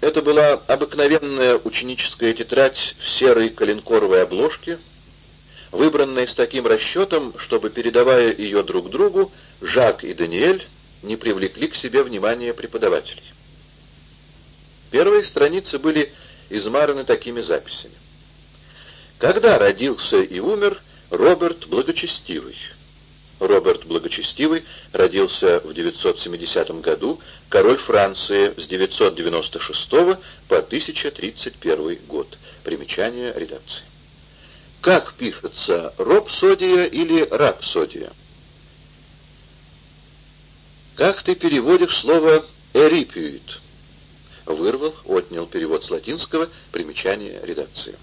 Это была обыкновенная ученическая тетрадь в серой коленкоровой обложке, выбранная с таким расчетом, чтобы, передавая ее друг другу, Жак и Даниэль не привлекли к себе внимание преподавателей. Первые страницы были измараны такими записями. Когда родился и умер Роберт Благочестивый? Роберт Благочестивый родился в 970 году, король Франции с 996 по 1031 год. Примечание редакции. Как пишется, Робсодия или Рапсодия? Как ты переводишь слово «эрипиют»? Вырвал, отнял перевод с латинского, примечание редакции.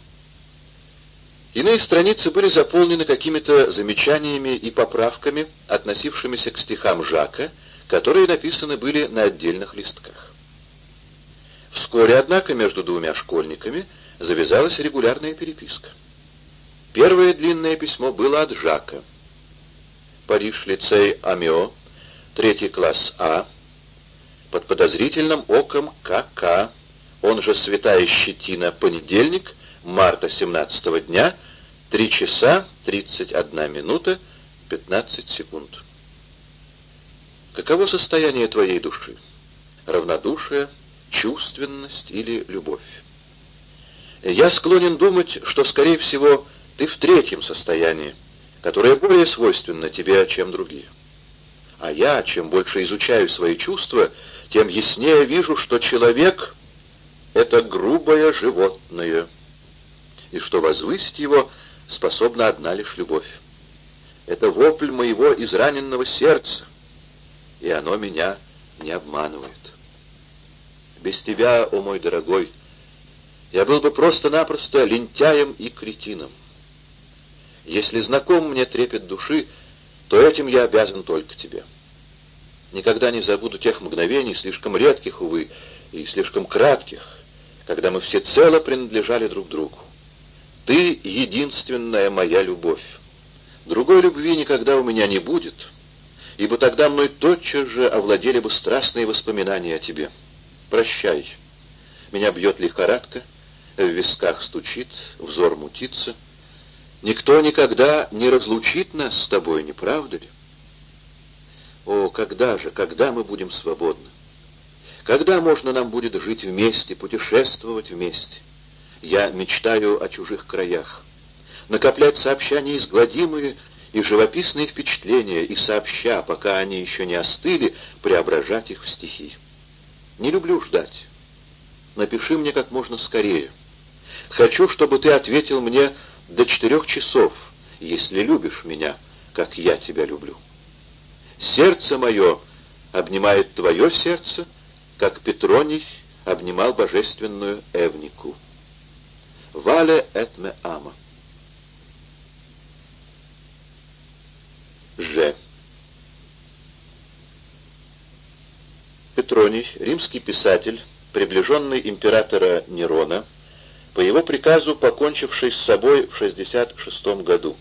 Иные страницы были заполнены какими-то замечаниями и поправками, относившимися к стихам Жака, которые написаны были на отдельных листках. Вскоре, однако, между двумя школьниками завязалась регулярная переписка. Первое длинное письмо было от Жака. Париж, лицей Амио, третий класс А, под подозрительным оком КК, он же Святая Щетина, понедельник, марта 17 дня, 3 часа 31 минута 15 секунд. Каково состояние твоей души? Равнодушие, чувственность или любовь? Я склонен думать, что, скорее всего, ты в третьем состоянии, которое более свойственно тебе, чем другие. А я, чем больше изучаю свои чувства, тем яснее вижу, что человек — это грубое животное, и что возвысить его — способна одна лишь любовь. Это вопль моего израненного сердца, и оно меня не обманывает. Без тебя, о мой дорогой, я был бы просто-напросто лентяем и кретином. Если знаком мне трепет души, то этим я обязан только тебе. Никогда не забуду тех мгновений, слишком редких, увы, и слишком кратких, когда мы все цело принадлежали друг другу. Ты — единственная моя любовь. Другой любви никогда у меня не будет, ибо тогда мной тотчас же овладели бы страстные воспоминания о тебе. Прощай. Меня бьет лихорадка, в висках стучит, взор мутится. Никто никогда не разлучит нас с тобой, не правда ли? О, когда же, когда мы будем свободны? Когда можно нам будет жить вместе, путешествовать вместе? Я мечтаю о чужих краях. Накоплять сообща неизгладимые и живописные впечатления, и сообща, пока они еще не остыли, преображать их в стихи. Не люблю ждать. Напиши мне как можно скорее. Хочу, чтобы ты ответил мне до четырех часов, если любишь меня, как я тебя люблю. Сердце мое обнимает твое сердце, как Петроний обнимал божественную Эвнику. Вале эт ме ама. Ж. Петроний, римский писатель, приближенный императора Нерона, по его приказу покончивший с собой в 66 году.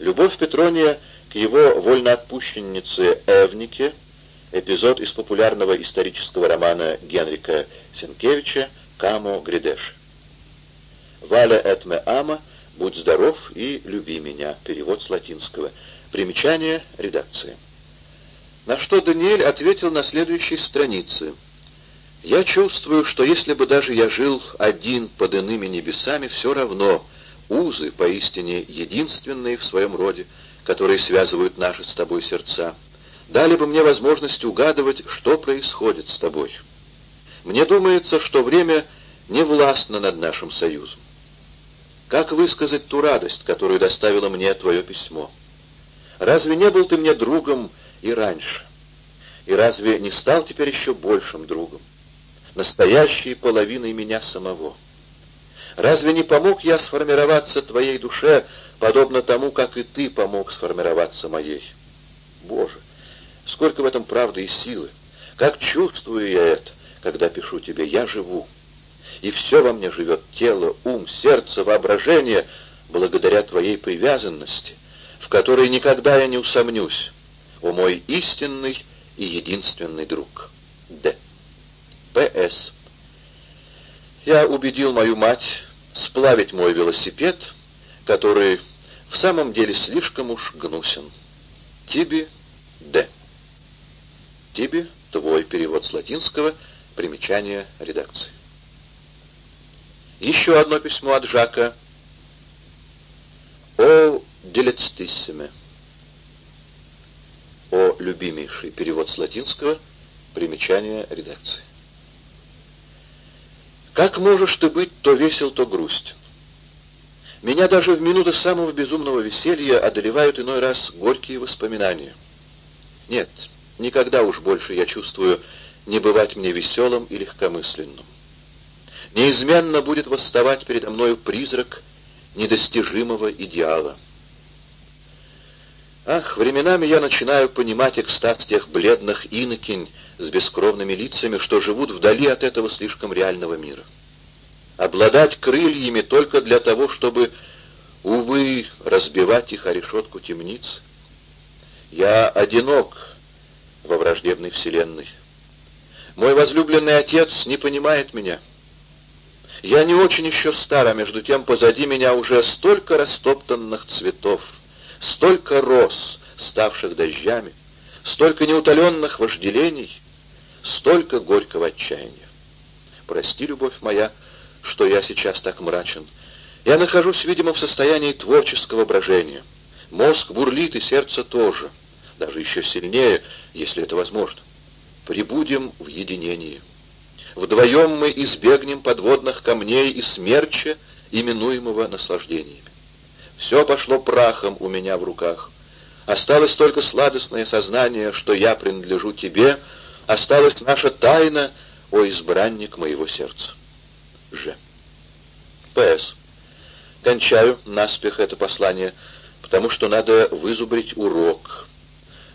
Любовь Петрония к его вольноотпущеннице Эвнике, эпизод из популярного исторического романа Генрика Сенкевича «Камо Гридеш». Валя этме ама, будь здоров и люби меня. Перевод с латинского. Примечание редакции. На что Даниэль ответил на следующей странице. «Я чувствую, что если бы даже я жил один под иными небесами, все равно узы, поистине единственные в своем роде, которые связывают наши с тобой сердца, дали бы мне возможность угадывать, что происходит с тобой. Мне думается, что время не властно над нашим союзом. Как высказать ту радость, которую доставило мне твое письмо? Разве не был ты мне другом и раньше? И разве не стал теперь еще большим другом? Настоящей половиной меня самого. Разве не помог я сформироваться твоей душе, подобно тому, как и ты помог сформироваться моей? Боже, сколько в этом правды и силы! Как чувствую я это, когда пишу тебе «Я живу» и все во мне живет, тело, ум, сердце, воображение, благодаря твоей привязанности, в которой никогда я не усомнюсь, о мой истинный и единственный друг. Д. П.С. Я убедил мою мать сплавить мой велосипед, который в самом деле слишком уж гнусен. Тиби Д. Тиби, твой перевод с латинского, примечание редакции. Еще одно письмо от Жака. О делецтиссиме. О любимейший перевод с латинского, примечание редакции. Как можешь ты быть то весел, то грустен? Меня даже в минуты самого безумного веселья одолевают иной раз горькие воспоминания. Нет, никогда уж больше я чувствую не бывать мне веселым и легкомысленным. Неизменно будет восставать передо мною призрак недостижимого идеала. Ах, временами я начинаю понимать экстаз тех бледных инокинь с бескровными лицами, что живут вдали от этого слишком реального мира обладать крыльями только для того, чтобы, увы, разбивать их о решетку темниц. Я одинок во враждебной вселенной. Мой возлюбленный отец не понимает меня. Я не очень еще стар, а между тем позади меня уже столько растоптанных цветов, столько роз, ставших дождями, столько неутоленных вожделений, столько горького отчаяния. Прости, любовь моя, — что я сейчас так мрачен. Я нахожусь, видимо, в состоянии творческого брожения. Мозг бурлит, и сердце тоже. Даже еще сильнее, если это возможно. Прибудем в единении. Вдвоем мы избегнем подводных камней и смерча, именуемого наслаждениями. Все пошло прахом у меня в руках. Осталось только сладостное сознание, что я принадлежу тебе, осталась наша тайна, о избранник моего сердца. Ж. П.С. Кончаю наспех это послание, потому что надо вызубрить урок,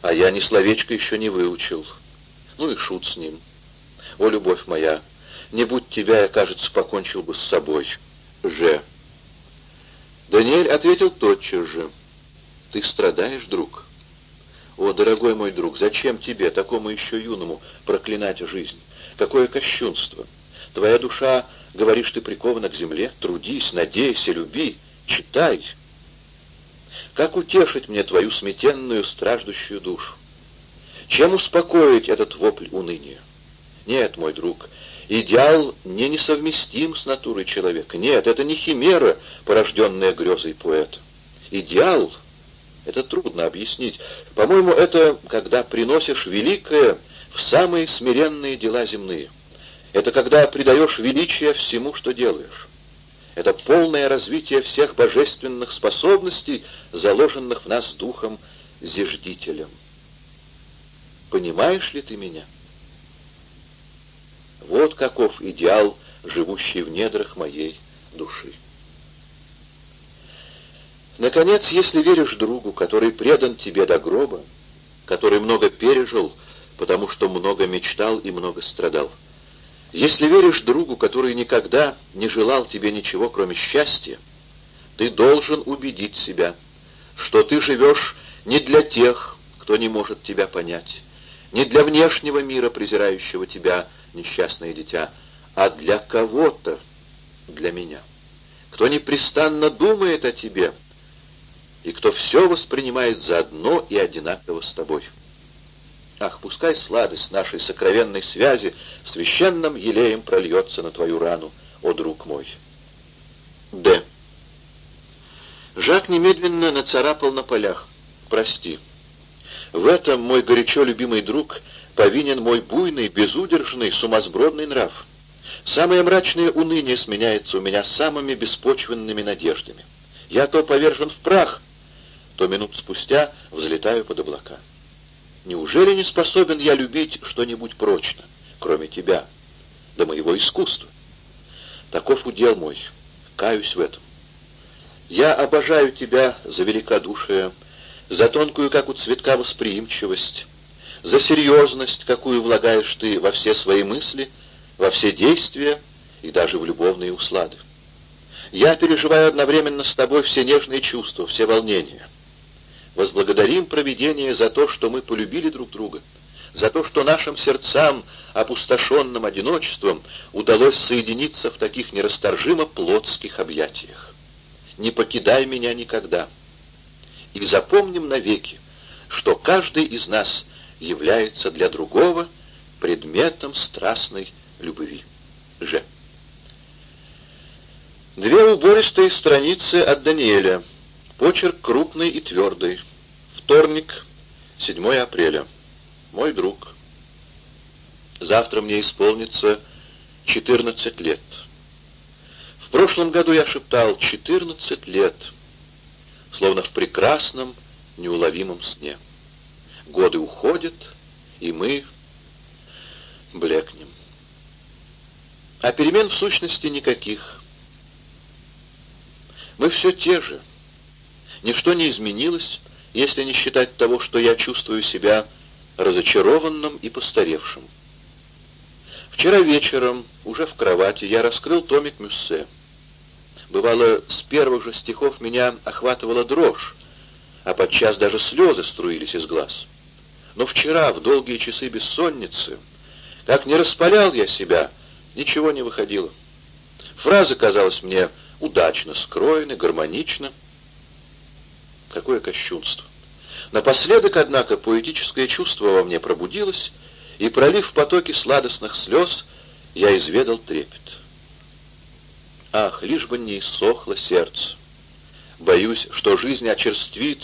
а я ни словечко еще не выучил. Ну и шут с ним. О, любовь моя, не будь тебя, я, кажется, покончил бы с собой. Ж. Даниэль ответил тотчас же. Ты страдаешь, друг? О, дорогой мой друг, зачем тебе, такому еще юному, проклинать жизнь? Какое кощунство! Твоя душа Говоришь, ты прикована к земле? Трудись, надейся, люби, читай. Как утешить мне твою сметенную, страждущую душу? Чем успокоить этот вопль уныния? Нет, мой друг, идеал не несовместим с натурой человека. Нет, это не химера, порожденная грезой поэта. Идеал — это трудно объяснить. По-моему, это когда приносишь великое в самые смиренные дела земные — это когда придаешь величие всему, что делаешь. Это полное развитие всех божественных способностей, заложенных в нас духом зиждителем. Понимаешь ли ты меня? Вот каков идеал, живущий в недрах моей души. Наконец, если веришь другу, который предан тебе до гроба, который много пережил, потому что много мечтал и много страдал, если веришь другу, который никогда не желал тебе ничего, кроме счастья, ты должен убедить себя, что ты живешь не для тех, кто не может тебя понять, не для внешнего мира, презирающего тебя, несчастное дитя, а для кого-то, для меня, кто непрестанно думает о тебе и кто все воспринимает заодно и одинаково с тобой. Ах, пускай сладость нашей сокровенной связи священным елеем прольется на твою рану, о друг мой. Д. Жак немедленно нацарапал на полях. Прости. В этом, мой горячо любимый друг, повинен мой буйный, безудержный, сумасбродный нрав. Самое мрачное уныние сменяется у меня самыми беспочвенными надеждами. Я то повержен в прах, то минут спустя взлетаю под облака. Неужели не способен я любить что-нибудь прочно, кроме тебя, до моего искусства? Таков удел мой, каюсь в этом. Я обожаю тебя за великодушие, за тонкую, как у цветка, восприимчивость, за серьезность, какую влагаешь ты во все свои мысли, во все действия и даже в любовные услады. Я переживаю одновременно с тобой все нежные чувства, все волнения. Возблагодарим провидение за то, что мы полюбили друг друга. за то, что нашим сердцам, опустошенным одиночеством, удалось соединиться в таких нерасторжимо плотских объятиях. Не покидай меня никогда. И запомним навеки, что каждый из нас является для другого предметом страстной любви. Ж. Две убористые страницы от Даниэля. Почерк крупный и твердый. Вторник, 7 апреля. Мой друг. Завтра мне исполнится 14 лет. В прошлом году я шептал «14 лет», словно в прекрасном, неуловимом сне. Годы уходят, и мы блекнем. А перемен в сущности никаких. Мы все те же. Ничто не изменилось, если не считать того, что я чувствую себя разочарованным и постаревшим. Вчера вечером, уже в кровати, я раскрыл томик Мюссе. Бывало, с первых же стихов меня охватывала дрожь, а подчас даже слезы струились из глаз. Но вчера, в долгие часы бессонницы, как не распалял я себя, ничего не выходило. Фраза казалась мне удачно скроены, гармонично. Какое кощунство! Напоследок, однако, поэтическое чувство во мне пробудилось, и, пролив потоки сладостных слез, я изведал трепет. Ах, лишь бы не иссохло сердце! Боюсь, что жизнь очерствит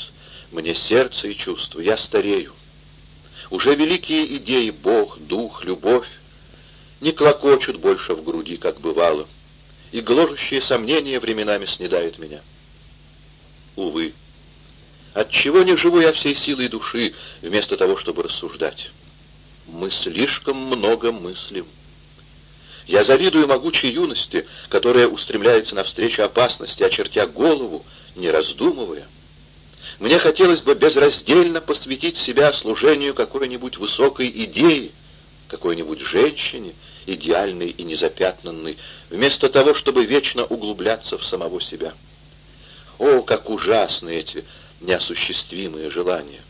мне сердце и чувство. Я старею. Уже великие идеи Бог, Дух, Любовь не клокочут больше в груди, как бывало, и гложущие сомнения временами снедают меня. Увы, отчего не живу я всей силой души, вместо того, чтобы рассуждать? Мы слишком много мыслим. Я завидую могучей юности, которая устремляется навстречу опасности, очертя голову, не раздумывая. Мне хотелось бы безраздельно посвятить себя служению какой-нибудь высокой идеи, какой-нибудь женщине, идеальной и незапятнанной, вместо того, чтобы вечно углубляться в самого себя. О, как ужасны эти неосуществимые желания!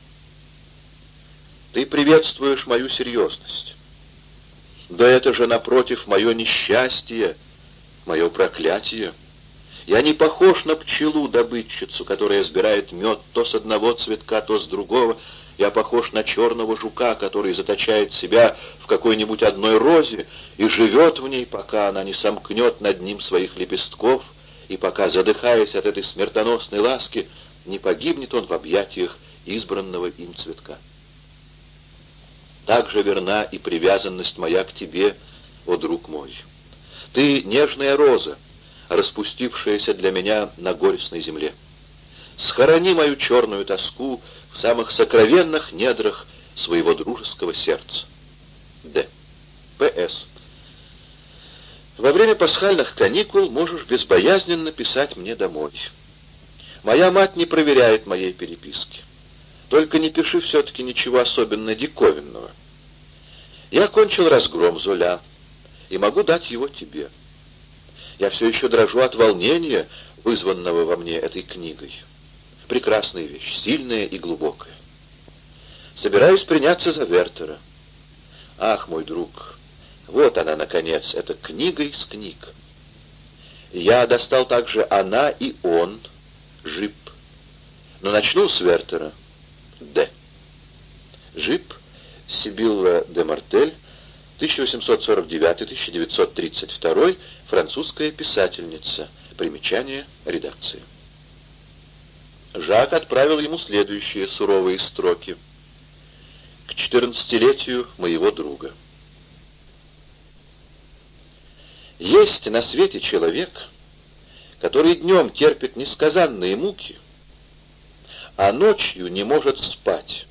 Ты приветствуешь мою серьезность. Да это же, напротив, мое несчастье, мое проклятие. Я не похож на пчелу-добытчицу, которая сбирает мед то с одного цветка, то с другого. Я похож на черного жука, который заточает себя в какой-нибудь одной розе и живет в ней, пока она не сомкнет над ним своих лепестков, и пока, задыхаясь от этой смертоносной ласки, не погибнет он в объятиях избранного им цветка. Так же верна и привязанность моя к тебе, о друг мой. Ты нежная роза, распустившаяся для меня на горестной земле. Схорони мою черную тоску в самых сокровенных недрах своего дружеского сердца. Д. П.С. Во время пасхальных каникул можешь безбоязненно писать мне домой. Моя мать не проверяет моей переписки. Только не пиши все-таки ничего особенно диковинного. Я кончил разгром Золя и могу дать его тебе. Я все еще дрожу от волнения, вызванного во мне этой книгой. Прекрасная вещь, сильная и глубокая. Собираюсь приняться за Вертера. Ах, мой друг, вот она, наконец, эта книга из книг. Я достал также «Она» и «Он», «Жип». Но начну с Вертера. Д. Жип, Сибилла де Мартель, 1849-1932, французская писательница. Примечание редакции. Жак отправил ему следующие суровые строки. К четырнадцатилетию моего друга. Есть на свете человек, который днем терпит несказанные муки, а ночью не может спать,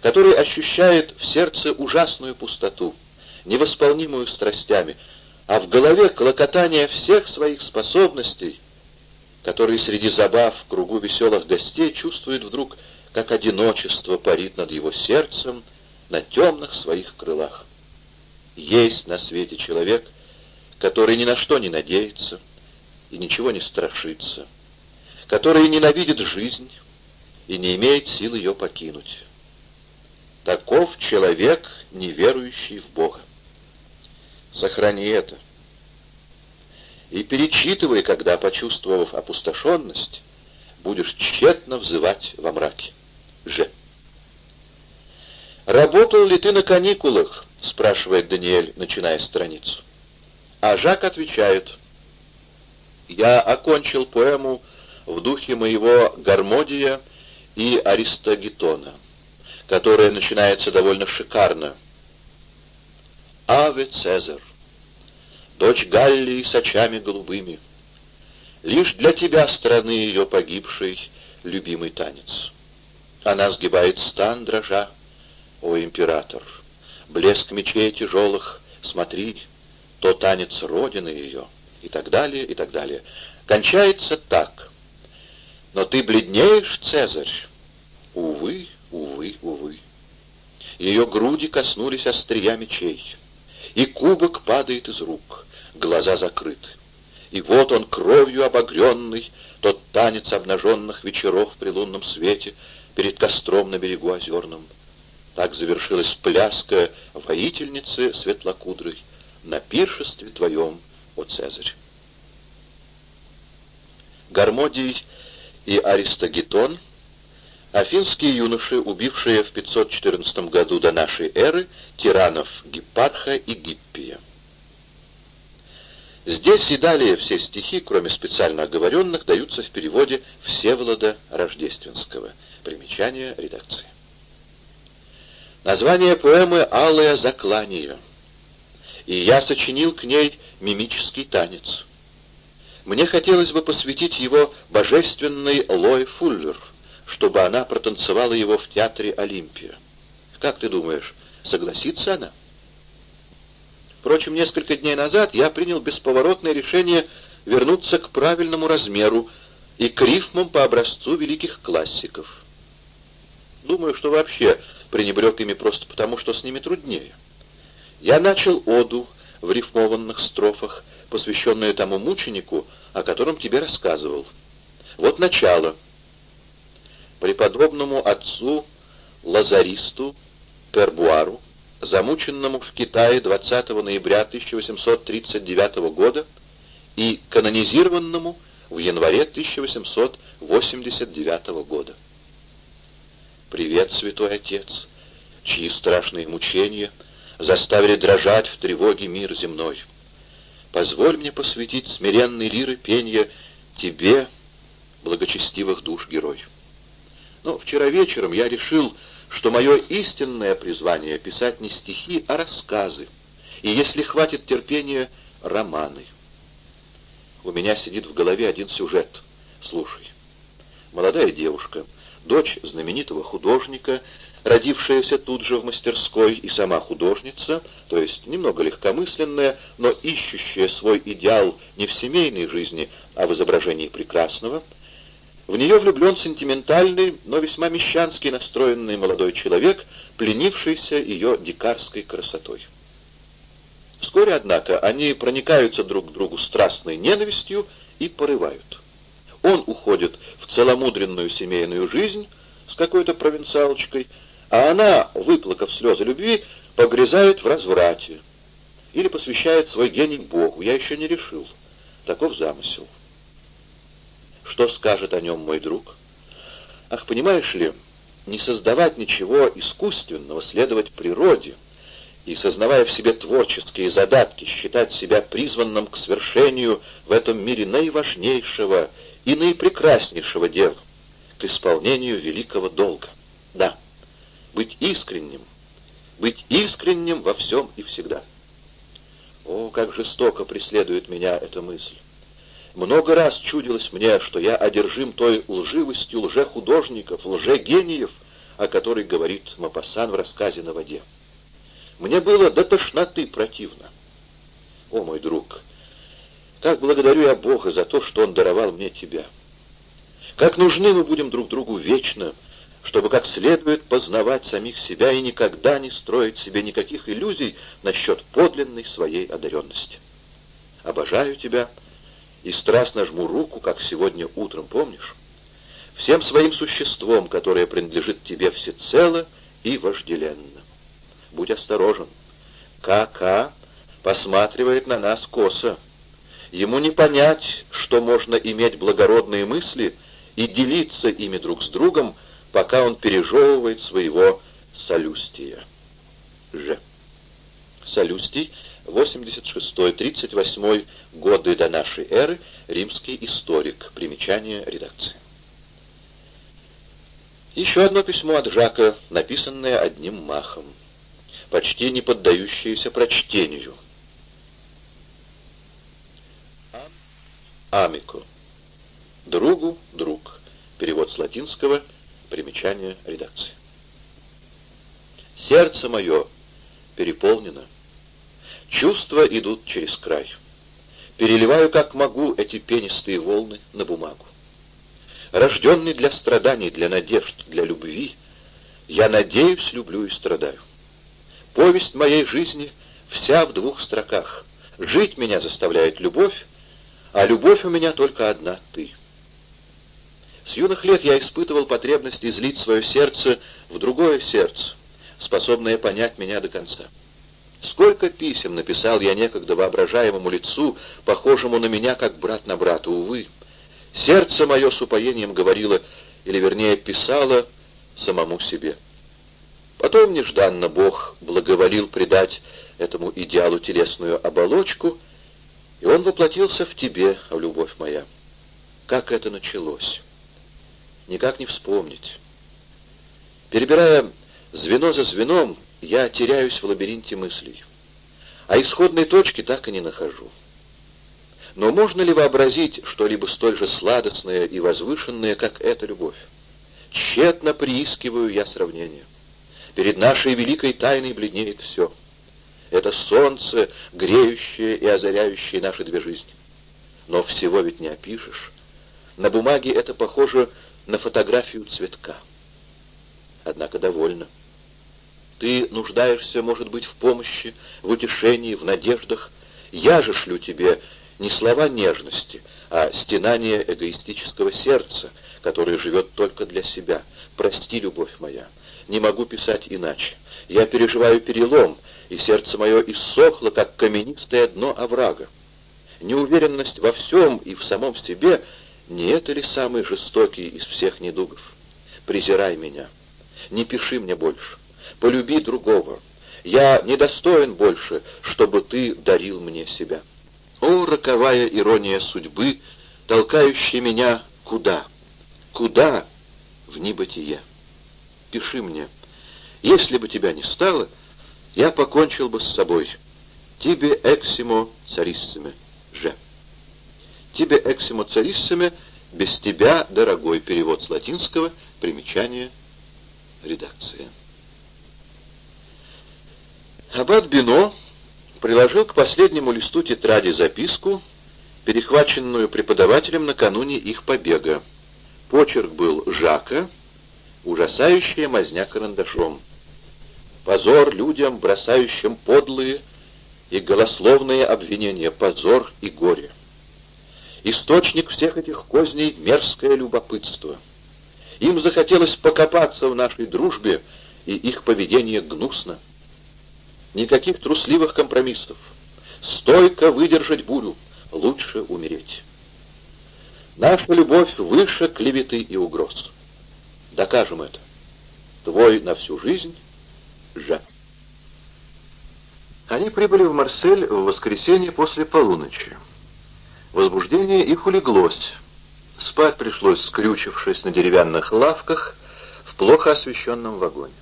который ощущает в сердце ужасную пустоту, невосполнимую страстями, а в голове клокотание всех своих способностей, который среди забав в кругу веселых гостей чувствует вдруг, как одиночество парит над его сердцем на темных своих крылах. Есть на свете человек, который ни на что не надеется и ничего не страшится, который ненавидит жизнь и не имеет сил ее покинуть. Таков человек, не верующий в Бога. Сохрани это. И перечитывай, когда, почувствовав опустошенность, будешь тщетно взывать во мраке. Ж. «Работал ли ты на каникулах?» — спрашивает Даниэль, начиная страницу. А Жак отвечает, «Я окончил поэму в духе моего Гармодия и Аристогетона, которая начинается довольно шикарно. «Аве Цезарь, дочь Галлии с очами голубыми, лишь для тебя, страны ее погибшей, любимый танец. Она сгибает стан, дрожа, о император, блеск мечей тяжелых, смотри, то танец родины ее» и так далее, и так далее. Кончается так. Но ты бледнеешь, Цезарь? Увы, увы, увы. Ее груди коснулись острия мечей, и кубок падает из рук, глаза закрыты. И вот он кровью обогренный, тот танец обнаженных вечеров при лунном свете перед костром на берегу озерном. Так завершилась пляска воительницы светлокудрой на пиршестве твоем, о Цезарь. Гармодий и Аристогетон — афинские юноши, убившие в 514 году до нашей эры тиранов Гиппарха и Гиппия. Здесь и далее все стихи, кроме специально оговоренных, даются в переводе Всеволода Рождественского. Примечание редакции. Название поэмы «Алое заклание», и я сочинил к ней мимический танец. Мне хотелось бы посвятить его божественной Лой Фуллер, чтобы она протанцевала его в театре Олимпия. Как ты думаешь, согласится она? Впрочем, несколько дней назад я принял бесповоротное решение вернуться к правильному размеру и к рифмам по образцу великих классиков. Думаю, что вообще пренебрег ими просто потому, что с ними труднее. Я начал оду в рифмованных строфах, посвященную тому мученику, о котором тебе рассказывал. Вот начало. Преподобному отцу Лазаристу Пербуару, замученному в Китае 20 ноября 1839 года и канонизированному в январе 1889 года. Привет, святой отец, чьи страшные мучения заставили дрожать в тревоге мир земной. Позволь мне посвятить смиренный лиры пенья тебе, благочестивых душ герой. Но вчера вечером я решил, что мое истинное призвание — писать не стихи, а рассказы, и, если хватит терпения, романы. У меня сидит в голове один сюжет. Слушай. Молодая девушка, дочь знаменитого художника, родившаяся тут же в мастерской и сама художница, то есть немного легкомысленная, но ищущая свой идеал не в семейной жизни, а в изображении прекрасного, в нее влюблен сентиментальный, но весьма мещанский настроенный молодой человек, пленившийся ее дикарской красотой. Вскоре, однако, они проникаются друг к другу страстной ненавистью и порывают. Он уходит в целомудренную семейную жизнь с какой-то провинциалочкой, а она, выплакав слезы любви, погрязает в разврате или посвящает свой гений Богу. Я еще не решил. Таков замысел. Что скажет о нем мой друг? Ах, понимаешь ли, не создавать ничего искусственного, следовать природе и, сознавая в себе творческие задатки, считать себя призванным к свершению в этом мире наиважнейшего и наипрекраснейшего дела, к исполнению великого долга. Да быть искренним, быть искренним во всем и всегда. О, как жестоко преследует меня эта мысль! Много раз чудилось мне, что я одержим той лживостью лжехудожников, лжегениев, о которой говорит Мапасан в рассказе «На воде». Мне было до тошноты противно. О, мой друг, как благодарю я Бога за то, что Он даровал мне тебя. Как нужны мы будем друг другу вечно, — чтобы как следует познавать самих себя и никогда не строить себе никаких иллюзий насчет подлинной своей одаренности. Обожаю тебя и страстно жму руку, как сегодня утром, помнишь? Всем своим существом, которое принадлежит тебе всецело и вожделенно. Будь осторожен. Ка-ка посматривает на нас косо. Ему не понять, что можно иметь благородные мысли и делиться ими друг с другом, пока он пережевывает своего солюстия. Ж. Солюстий, 86-38 годы до нашей эры, римский историк. Примечание редакции. Еще одно письмо от Жака, написанное одним махом, почти не поддающееся прочтению. Амико. Другу друг. Перевод с латинского. Примечание редакции. Сердце мое переполнено. Чувства идут через край. Переливаю, как могу, эти пенистые волны на бумагу. Рожденный для страданий, для надежд, для любви, я надеюсь, люблю и страдаю. Повесть моей жизни вся в двух строках. Жить меня заставляет любовь, а любовь у меня только одна — ты. С юных лет я испытывал потребность излить свое сердце в другое сердце, способное понять меня до конца. Сколько писем написал я некогда воображаемому лицу, похожему на меня, как брат на брата, увы. Сердце мое с упоением говорило, или вернее писало, самому себе. Потом нежданно Бог благоволил придать этому идеалу телесную оболочку, и он воплотился в тебе, любовь моя. Как это началось? Никак не вспомнить. Перебирая звено за звеном, я теряюсь в лабиринте мыслей, а исходной точки так и не нахожу. Но можно ли вообразить что-либо столь же сладостное и возвышенное, как эта любовь? Тщетно приискиваю я сравнение. Перед нашей великой тайной бледнеет все. Это солнце, греющее и озаряющее наши две жизни. Но всего ведь не опишешь. На бумаге это похоже на фотографию цветка. Однако довольно. Ты нуждаешься, может быть, в помощи, в утешении, в надеждах. Я же шлю тебе не слова нежности, а стенание эгоистического сердца, которое живет только для себя. Прости, любовь моя, не могу писать иначе. Я переживаю перелом, и сердце мое иссохло, как каменистое дно оврага. Неуверенность во всем и в самом себе не это ли самый жестокий из всех недугов? Презирай меня, не пиши мне больше, полюби другого. Я недостоин больше, чтобы ты дарил мне себя». О, роковая ирония судьбы, толкающая меня куда? Куда? В небытие. Пиши мне. Если бы тебя не стало, я покончил бы с собой. Тебе эксимо цариссами. Ж. Тебе эксимо цариссами, без тебя, дорогой перевод с латинского, примечание редакция. Аббат Бино приложил к последнему листу тетради записку, перехваченную преподавателем накануне их побега. Почерк был Жака, ужасающая мазня карандашом. Позор людям, бросающим подлые и голословные обвинения, позор и горе. Источник всех этих козней — мерзкое любопытство. Им захотелось покопаться в нашей дружбе, и их поведение гнусно. Никаких трусливых компромиссов. Стойко выдержать бурю. Лучше умереть. Наша любовь выше клеветы и угроз. Докажем это. Твой на всю жизнь Жак. Они прибыли в Марсель в воскресенье после полуночи. Возбуждение их улеглось. Спать пришлось, скрючившись на деревянных лавках в плохо освещенном вагоне.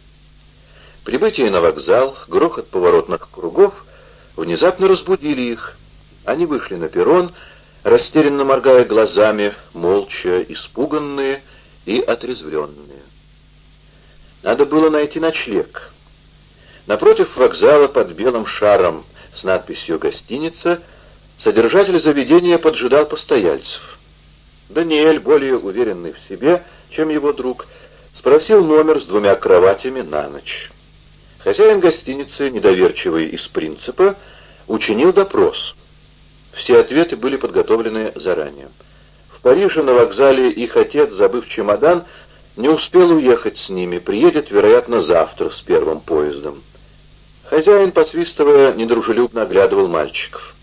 Прибытие на вокзал, грохот поворотных кругов внезапно разбудили их. Они вышли на перрон, растерянно моргая глазами, молча, испуганные и отрезвленные. Надо было найти ночлег. Напротив вокзала под белым шаром с надписью «Гостиница» содержатель заведения поджидал постояльцев. Даниэль, более уверенный в себе, чем его друг, спросил номер с двумя кроватями на ночь. Хозяин гостиницы, недоверчивый из принципа, учинил допрос. Все ответы были подготовлены заранее. В Париже на вокзале их отец, забыв чемодан, Не успел уехать с ними, приедет, вероятно, завтра с первым поездом. Хозяин, посвистывая, недружелюбно оглядывал мальчиков.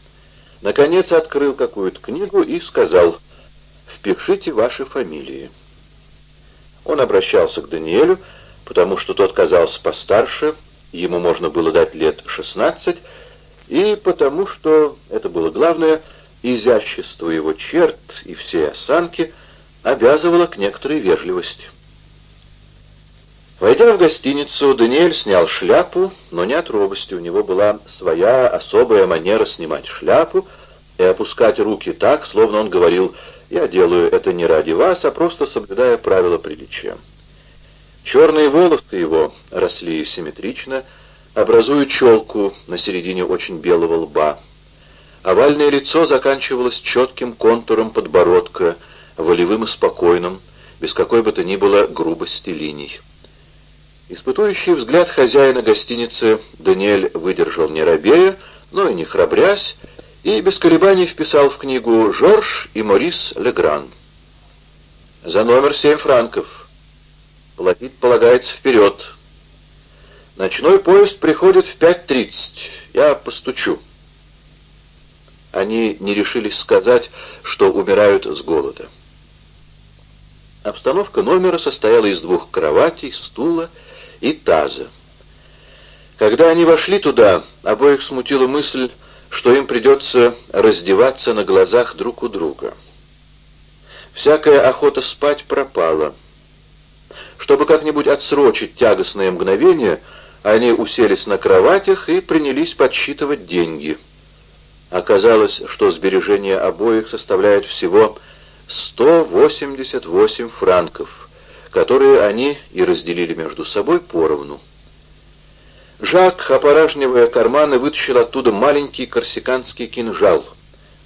Наконец открыл какую-то книгу и сказал «Впишите ваши фамилии». Он обращался к Даниэлю, потому что тот казался постарше, ему можно было дать лет шестнадцать, и потому что, это было главное, изящество его черт и всей осанки обязывало к некоторой вежливости. Войдя в гостиницу, Даниэль снял шляпу, но не от робости. У него была своя особая манера снимать шляпу и опускать руки так, словно он говорил «Я делаю это не ради вас, а просто соблюдая правила приличия». Черные волосы его росли симметрично, образуя челку на середине очень белого лба. Овальное лицо заканчивалось четким контуром подбородка, волевым и спокойным, без какой бы то ни было грубости линий. Испытующий взгляд хозяина гостиницы Даниэль выдержал не робея, но и не храбрясь, и без колебаний вписал в книгу «Жорж и Морис Легран». «За номер семь франков. Платить полагается вперед. Ночной поезд приходит в пять тридцать. Я постучу». Они не решились сказать, что умирают с голода. Обстановка номера состояла из двух кроватей, стула и таза. Когда они вошли туда, обоих смутила мысль, что им придется раздеваться на глазах друг у друга. Всякая охота спать пропала. Чтобы как-нибудь отсрочить тягостное мгновение, они уселись на кроватях и принялись подсчитывать деньги. Оказалось, что сбережения обоих составляют всего 188 франков которые они и разделили между собой поровну. Жак, опоражнивая карманы, вытащил оттуда маленький корсиканский кинжал,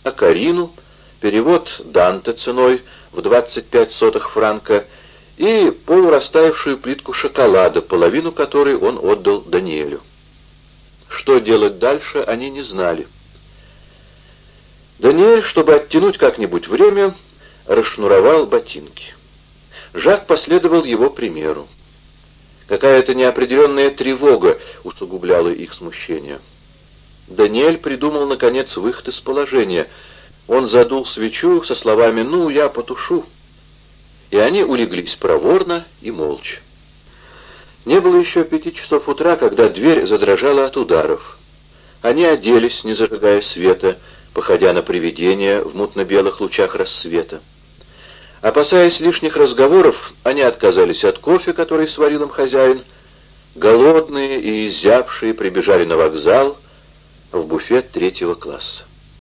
а Карину — перевод Данте ценой в 25 сотых франка и полурастаявшую плитку шоколада, половину которой он отдал Даниэлю. Что делать дальше, они не знали. Даниэль, чтобы оттянуть как-нибудь время, расшнуровал ботинки. Жак последовал его примеру. Какая-то неопределенная тревога усугубляла их смущение. Даниэль придумал, наконец, выход из положения. Он задул свечу со словами «Ну, я потушу». И они улеглись проворно и молча. Не было еще пяти часов утра, когда дверь задрожала от ударов. Они оделись, не зажигая света, походя на привидения в мутно-белых лучах рассвета. Опасаясь лишних разговоров, они отказались от кофе, который сварил им хозяин. Голодные и изябшие прибежали на вокзал в буфет третьего класса.